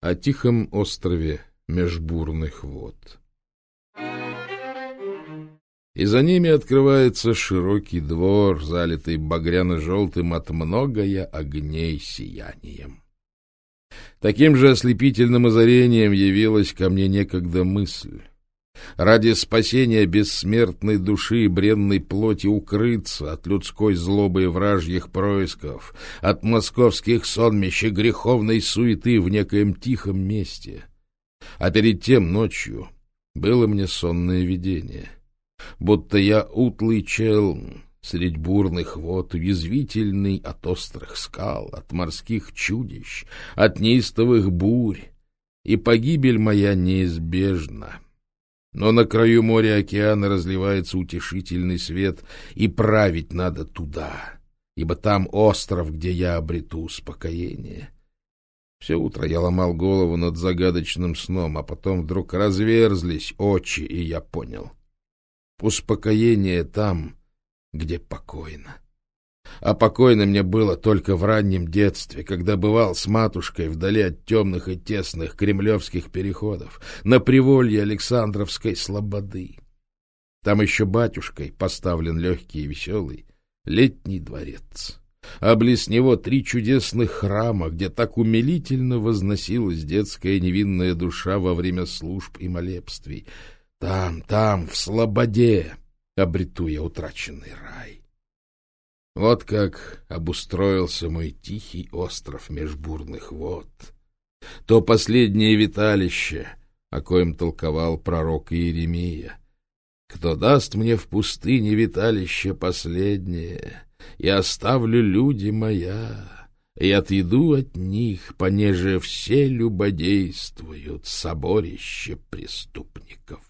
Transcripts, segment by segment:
о тихом острове межбурных вод. И за ними открывается широкий двор, залитый багряно-желтым от многое огней сиянием. Таким же ослепительным озарением явилась ко мне некогда мысль ради спасения бессмертной души и бренной плоти укрыться от людской злобы и вражьих происков, от московских сонмищ и греховной суеты в некоем тихом месте. А перед тем ночью было мне сонное видение, будто я утлый чел средь бурных вод, уязвительный от острых скал, от морских чудищ, от неистовых бурь, и погибель моя неизбежна. Но на краю моря океана разливается утешительный свет, и править надо туда, ибо там остров, где я обрету успокоение. Все утро я ломал голову над загадочным сном, а потом вдруг разверзлись очи, и я понял. Успокоение там, где покойно. А покойно мне было только в раннем детстве, когда бывал с матушкой вдали от темных и тесных кремлевских переходов, на приволье Александровской слободы. Там еще батюшкой поставлен легкий и веселый летний дворец. А близ него три чудесных храма, где так умилительно возносилась детская невинная душа во время служб и молебствий. Там, там, в слободе обрету я утраченный рай. Вот как обустроился мой тихий остров межбурных вод. То последнее виталище, о коем толковал пророк Иеремия. Кто даст мне в пустыне виталище последнее, и оставлю люди моя, и отъеду от них, понеже все любодействуют, соборище преступников.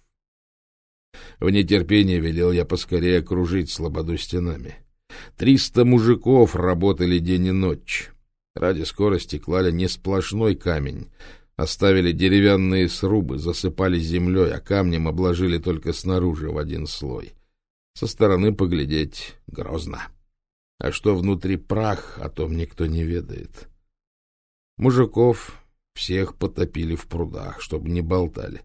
В нетерпении велел я поскорее окружить слободу стенами. Триста мужиков работали день и ночь. Ради скорости клали не сплошной камень. Оставили деревянные срубы, засыпали землей, а камнем обложили только снаружи в один слой. Со стороны поглядеть грозно. А что внутри прах, о том никто не ведает. Мужиков всех потопили в прудах, чтобы не болтали.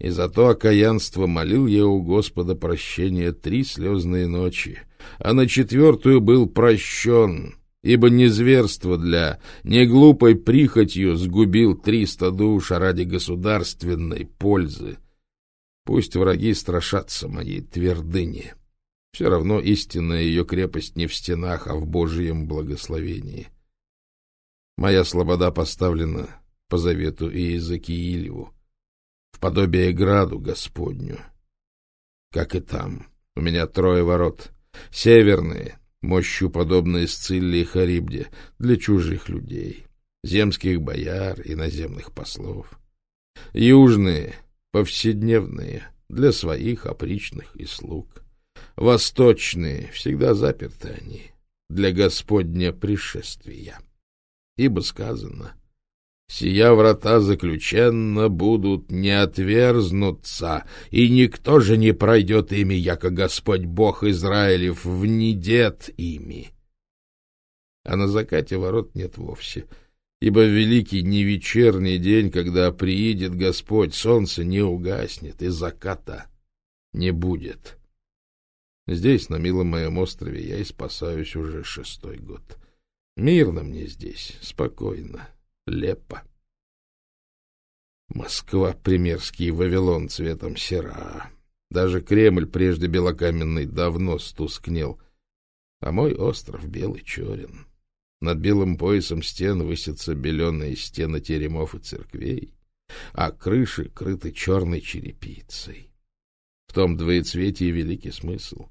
И за то окаянство молил я у Господа прощения три слезные ночи — а на четвертую был прощен, ибо не зверство для, не глупой прихотью сгубил триста душ ради государственной пользы. Пусть враги страшатся моей твердыни. Все равно истинная ее крепость не в стенах, а в Божьем благословении. Моя слобода поставлена по завету Иезекиилеву, в подобие граду Господню. Как и там, у меня трое ворот, Северные, мощью подобные Сцилле и Харибде, для чужих людей, земских бояр и наземных послов. Южные, повседневные, для своих опричных и слуг. Восточные, всегда заперты они, для Господня пришествия. Ибо сказано — Сия врата заключенно будут не отверзнуться, и никто же не пройдет ими, яко Господь Бог Израилев внедет ими. А на закате ворот нет вовсе, ибо великий невечерний день, когда приидет Господь, солнце не угаснет, и заката не будет. Здесь, на милом моем острове, я и спасаюсь уже шестой год. Мирно мне здесь, спокойно лепо. Москва, примерский Вавилон цветом сера. Даже Кремль, прежде белокаменный, давно стускнел, а мой остров белый черен. Над белым поясом стен высятся беленые стены теремов и церквей, а крыши крыты черной черепицей. В том двоецветии великий смысл.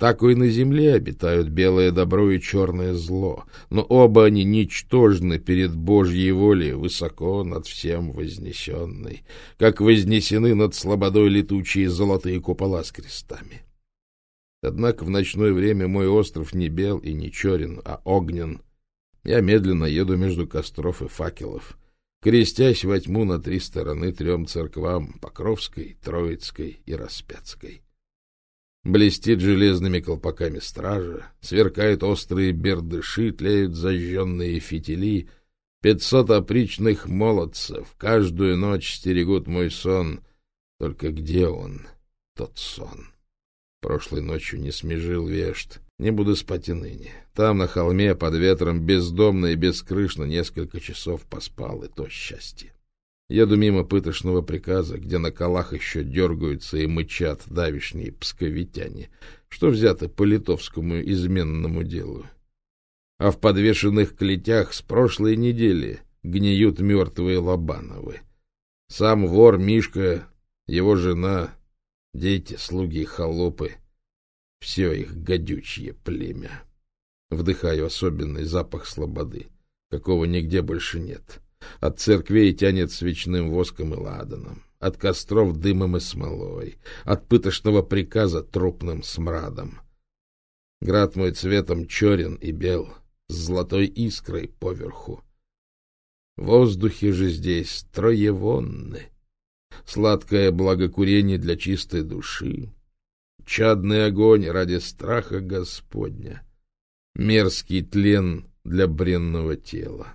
Так и на земле обитают белое добро и черное зло, но оба они ничтожны перед Божьей волей, высоко над всем вознесенной, как вознесены над слободой летучие золотые купола с крестами. Однако в ночное время мой остров не бел и не черен, а огнен. Я медленно еду между костров и факелов, крестясь во тьму на три стороны трем церквам — Покровской, Троицкой и Распятской. Блестит железными колпаками стража, сверкают острые бердыши, тлеют зажженные фитили, Пятьсот опричных молодцев каждую ночь стерегут мой сон. Только где он, тот сон? Прошлой ночью не смежил вешт. Не буду спать и ныне. Там, на холме, под ветром, бездомно и бескрышно несколько часов поспал, и то счастье. Еду мимо пытошного приказа, где на колах еще дергаются и мычат давишние псковитяне, что взято по литовскому изменному делу. А в подвешенных клетях с прошлой недели гниют мертвые Лобановы. Сам вор Мишка, его жена, дети, слуги, холопы — все их гадючье племя. Вдыхаю особенный запах слободы, какого нигде больше нет. От церквей тянет свечным воском и ладаном, от костров дымом и смолой, от пытошного приказа трупным смрадом. Град мой цветом черен и бел, с золотой искрой поверху. Воздухи же здесь троевонны, сладкое благокурение для чистой души, чадный огонь ради страха Господня, мерзкий тлен для бренного тела.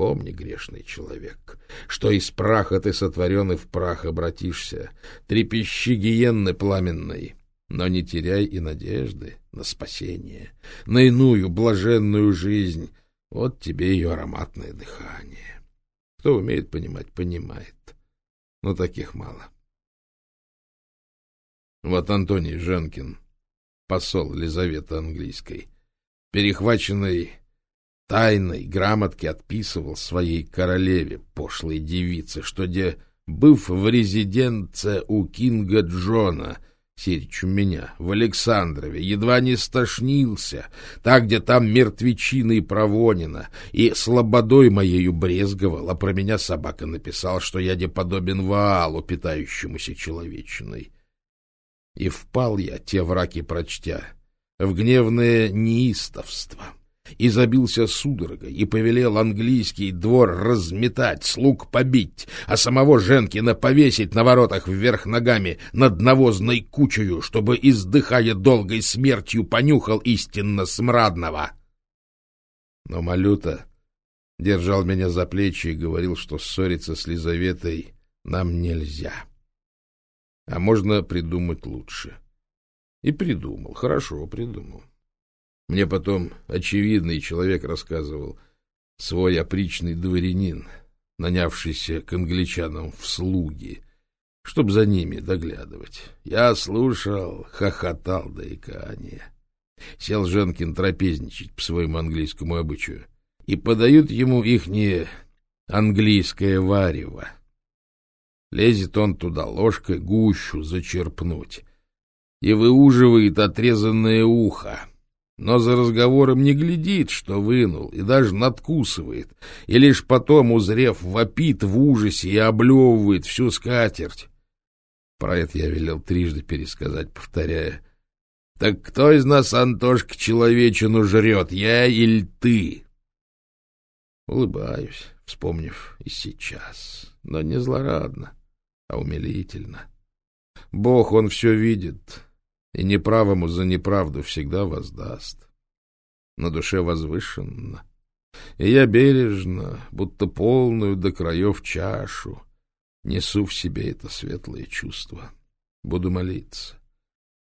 Помни, грешный человек, что из праха ты сотворен и в прах обратишься. Трепещи гиенны пламенной, но не теряй и надежды на спасение, на иную блаженную жизнь. Вот тебе ее ароматное дыхание. Кто умеет понимать, понимает. Но таких мало. Вот Антоний Женкин, посол Лизаветы Английской, перехваченный тайной грамотки отписывал своей королеве, пошлой девице, что, где, быв в резиденце у Кинга Джона, сирич у меня, в Александрове, едва не стошнился, так, где там мертвечина и провонина, и слободой моею брезговал, а про меня собака написал, что я не подобен Ваалу, питающемуся человечиной. И впал я, те враки прочтя, в гневное неистовство — и забился судорогой, и повелел английский двор разметать, слуг побить, а самого Женкина повесить на воротах вверх ногами над навозной кучею, чтобы, издыхая долгой смертью, понюхал истинно смрадного. Но Малюта держал меня за плечи и говорил, что ссориться с Лизаветой нам нельзя. А можно придумать лучше. И придумал, хорошо придумал. Мне потом очевидный человек рассказывал, свой опричный дворянин, нанявшийся к англичанам в слуги, чтоб за ними доглядывать. Я слушал, хохотал до икания. Сел Женкин трапезничать по своему английскому обычаю, и подают ему ихнее английское варево. Лезет он туда ложкой гущу зачерпнуть и выуживает отрезанное ухо но за разговором не глядит, что вынул, и даже надкусывает, и лишь потом, узрев, вопит в ужасе и облевывает всю скатерть. Про это я велел трижды пересказать, повторяя. «Так кто из нас, Антошка, человечину жрет, я или ты?» Улыбаюсь, вспомнив и сейчас, но не злорадно, а умилительно. Бог, он все видит, и неправому за неправду всегда воздаст. На душе возвышенно, и я бережно, будто полную до краев чашу, несу в себе это светлое чувство. Буду молиться.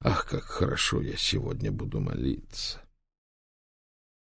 Ах, как хорошо я сегодня буду молиться!